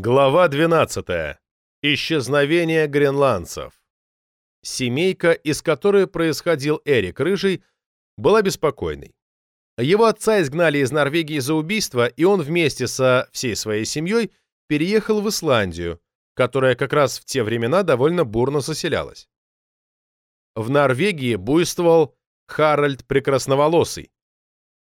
Глава 12. Исчезновение гренландцев. Семейка, из которой происходил Эрик Рыжий, была беспокойной. Его отца изгнали из Норвегии за убийство, и он вместе со всей своей семьей переехал в Исландию, которая как раз в те времена довольно бурно заселялась. В Норвегии буйствовал Харальд Прекрасноволосый.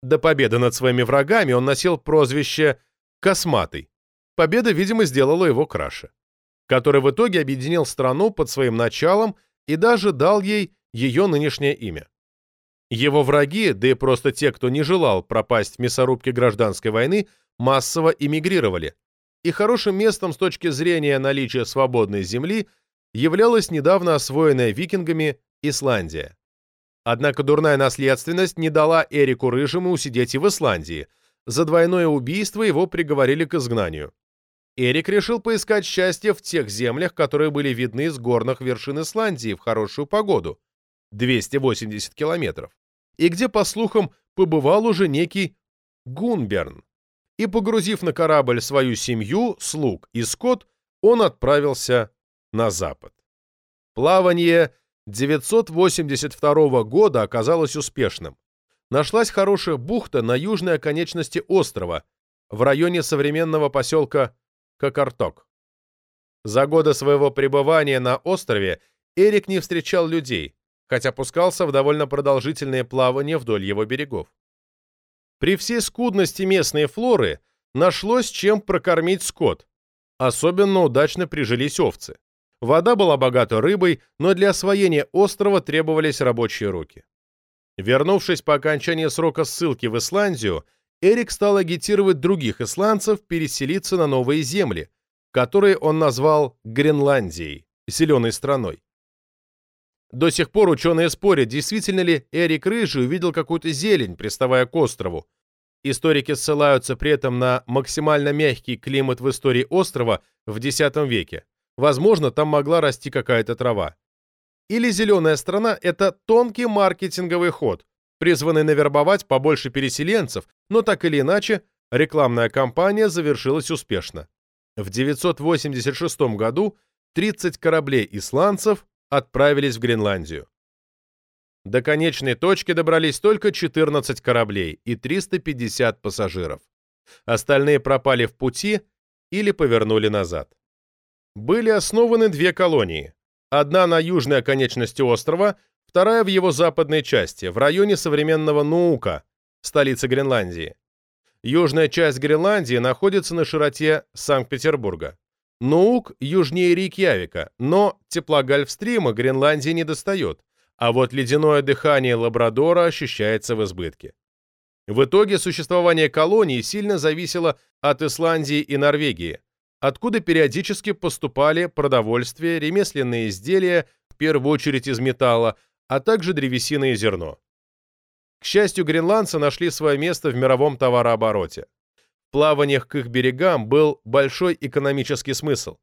До победы над своими врагами он носил прозвище «Косматый». Победа, видимо, сделала его краше, который в итоге объединил страну под своим началом и даже дал ей ее нынешнее имя. Его враги, да и просто те, кто не желал пропасть в мясорубке гражданской войны, массово эмигрировали, и хорошим местом с точки зрения наличия свободной земли являлась недавно освоенная викингами Исландия. Однако дурная наследственность не дала Эрику Рыжему усидеть и в Исландии. За двойное убийство его приговорили к изгнанию. Эрик решил поискать счастье в тех землях, которые были видны с горных вершин Исландии в хорошую погоду – 280 километров, и где, по слухам, побывал уже некий Гунберн. И, погрузив на корабль свою семью, слуг и скот, он отправился на запад. Плавание 982 года оказалось успешным. Нашлась хорошая бухта на южной оконечности острова, в районе современного поселка Кокарток. За годы своего пребывания на острове Эрик не встречал людей, хотя пускался в довольно продолжительные плавания вдоль его берегов. При всей скудности местной флоры нашлось чем прокормить скот. Особенно удачно прижились овцы. Вода была богата рыбой, но для освоения острова требовались рабочие руки. Вернувшись по окончании срока ссылки в Исландию, Эрик стал агитировать других исландцев переселиться на новые земли, которые он назвал Гренландией, зеленой страной. До сих пор ученые спорят, действительно ли Эрик Рыжий увидел какую-то зелень, приставая к острову. Историки ссылаются при этом на максимально мягкий климат в истории острова в X веке. Возможно, там могла расти какая-то трава. Или зеленая страна – это тонкий маркетинговый ход, призванный навербовать побольше переселенцев, но так или иначе, рекламная кампания завершилась успешно. В 986 году 30 кораблей исландцев отправились в Гренландию. До конечной точки добрались только 14 кораблей и 350 пассажиров. Остальные пропали в пути или повернули назад. Были основаны две колонии. Одна на южной оконечности острова, вторая в его западной части, в районе современного Нуука, столицы Гренландии. Южная часть Гренландии находится на широте Санкт-Петербурга. Нуук южнее Рейкьявика, но тепла Гольфстрима Гренландии не достает, а вот ледяное дыхание Лабрадора ощущается в избытке. В итоге существование колонии сильно зависело от Исландии и Норвегии, откуда периодически поступали продовольствие, ремесленные изделия, в первую очередь из металла, а также древесина и зерно. К счастью, гренландцы нашли свое место в мировом товарообороте. В плаваниях к их берегам был большой экономический смысл.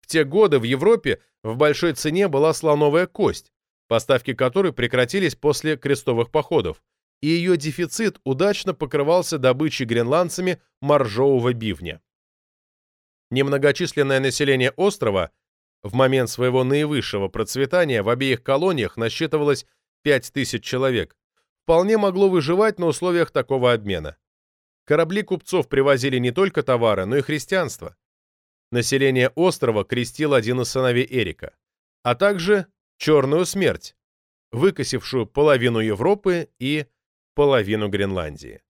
В те годы в Европе в большой цене была слоновая кость, поставки которой прекратились после крестовых походов, и ее дефицит удачно покрывался добычей гренландцами моржового бивня. Немногочисленное население острова в момент своего наивысшего процветания в обеих колониях насчитывалось 5000 человек, вполне могло выживать на условиях такого обмена. Корабли купцов привозили не только товары, но и христианство. Население острова крестил один из сыновей Эрика, а также Черную смерть, выкосившую половину Европы и половину Гренландии.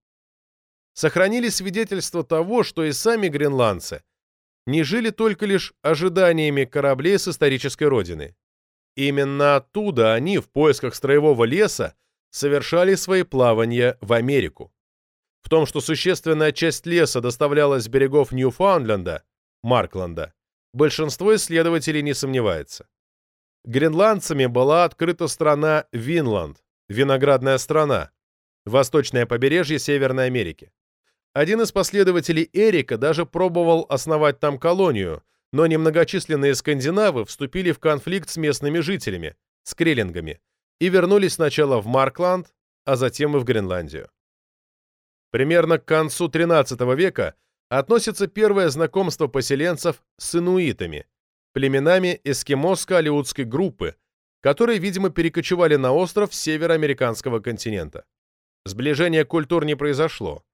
Сохранились свидетельства того, что и сами гренландцы не жили только лишь ожиданиями кораблей с исторической родины. Именно оттуда они в поисках строевого леса совершали свои плавания в Америку. В том, что существенная часть леса доставлялась с берегов Ньюфаундленда, Маркленда, большинство исследователей не сомневается. Гренландцами была открыта страна Винланд, виноградная страна, восточное побережье Северной Америки. Один из последователей Эрика даже пробовал основать там колонию, но немногочисленные скандинавы вступили в конфликт с местными жителями, с креллингами, и вернулись сначала в Маркланд, а затем и в Гренландию. Примерно к концу XIII века относится первое знакомство поселенцев с инуитами, племенами эскимоско-алеутской группы, которые, видимо, перекочевали на остров североамериканского континента. Сближение культур не произошло.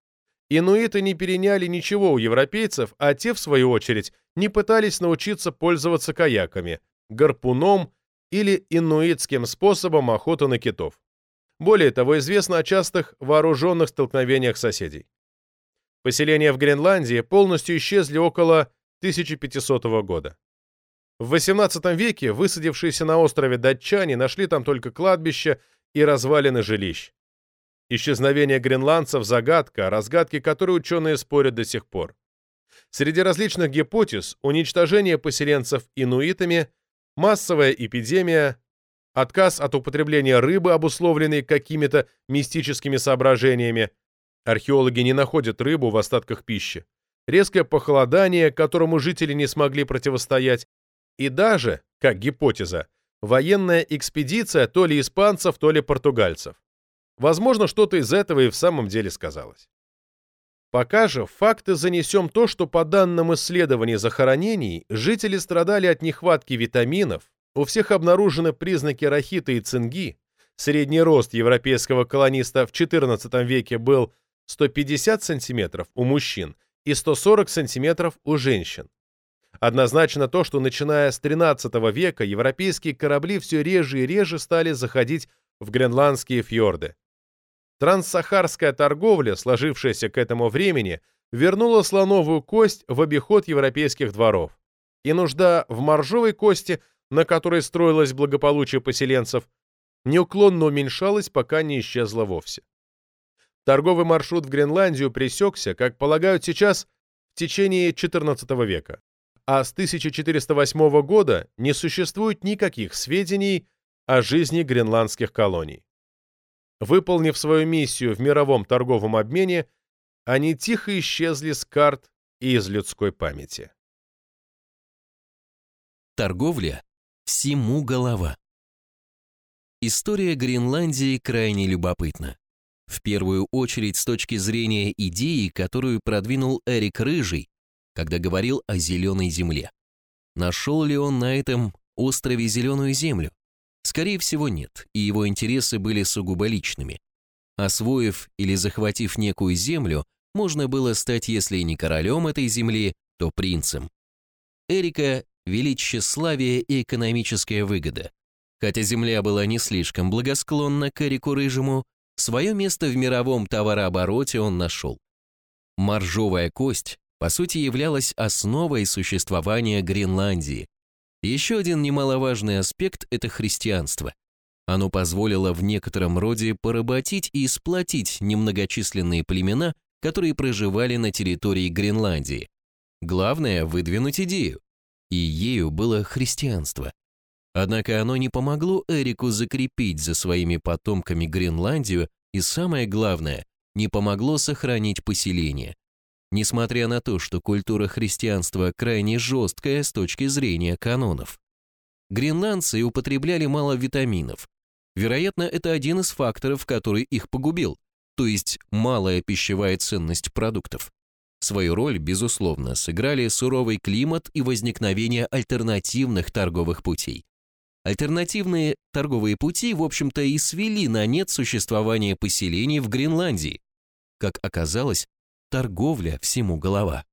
Инуиты не переняли ничего у европейцев, а те, в свою очередь, не пытались научиться пользоваться каяками, гарпуном или инуитским способом охоты на китов. Более того, известно о частых вооруженных столкновениях соседей. Поселения в Гренландии полностью исчезли около 1500 года. В XVIII веке высадившиеся на острове датчане нашли там только кладбища и развалины жилищ. Исчезновение гренландцев – загадка, о разгадке которой ученые спорят до сих пор. Среди различных гипотез – уничтожение поселенцев инуитами, массовая эпидемия, отказ от употребления рыбы, обусловленный какими-то мистическими соображениями, археологи не находят рыбу в остатках пищи, резкое похолодание, которому жители не смогли противостоять, и даже, как гипотеза, военная экспедиция то ли испанцев, то ли португальцев. Возможно, что-то из этого и в самом деле сказалось. Пока же факты занесем то, что по данным исследований захоронений, жители страдали от нехватки витаминов, у всех обнаружены признаки рахита и цинги, средний рост европейского колониста в XIV веке был 150 см у мужчин и 140 см у женщин. Однозначно то, что начиная с XIII века европейские корабли все реже и реже стали заходить в гренландские фьорды. Транссахарская торговля, сложившаяся к этому времени, вернула слоновую кость в обиход европейских дворов. И нужда в моржовой кости, на которой строилось благополучие поселенцев, неуклонно уменьшалась, пока не исчезла вовсе. Торговый маршрут в Гренландию пресекся, как полагают сейчас, в течение XIV века а с 1408 года не существует никаких сведений о жизни гренландских колоний. Выполнив свою миссию в мировом торговом обмене, они тихо исчезли с карт и из людской памяти. Торговля всему голова. История Гренландии крайне любопытна. В первую очередь с точки зрения идеи, которую продвинул Эрик Рыжий, когда говорил о зеленой земле. Нашел ли он на этом острове зеленую землю? Скорее всего, нет, и его интересы были сугубо личными. Освоив или захватив некую землю, можно было стать, если не королем этой земли, то принцем. Эрика велит тщеславие и экономическая выгода. Хотя земля была не слишком благосклонна к Эрику Рыжему, свое место в мировом товарообороте он нашел. Моржовая кость по сути являлась основой существования Гренландии. Еще один немаловажный аспект – это христианство. Оно позволило в некотором роде поработить и сплотить немногочисленные племена, которые проживали на территории Гренландии. Главное – выдвинуть идею. И ею было христианство. Однако оно не помогло Эрику закрепить за своими потомками Гренландию и, самое главное, не помогло сохранить поселение – несмотря на то, что культура христианства крайне жесткая с точки зрения канонов. Гренландцы употребляли мало витаминов. Вероятно, это один из факторов, который их погубил, то есть малая пищевая ценность продуктов. Свою роль, безусловно, сыграли суровый климат и возникновение альтернативных торговых путей. Альтернативные торговые пути, в общем-то, и свели на нет существование поселений в Гренландии. Как оказалось, торговля всему голова.